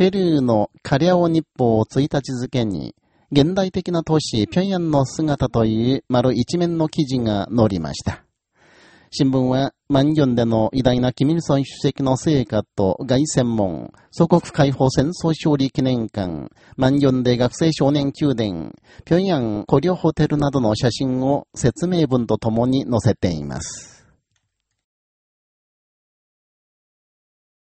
ペルーのカリャオ日報を1日付に、現代的な都市平壌の姿という丸一面の記事が載りました。新聞は、万ンでの偉大なキミルソン主席の成果と外専門、祖国解放戦争勝利記念館、万ンで学生少年宮殿、平壌古領ホテルなどの写真を説明文とともに載せています。